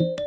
you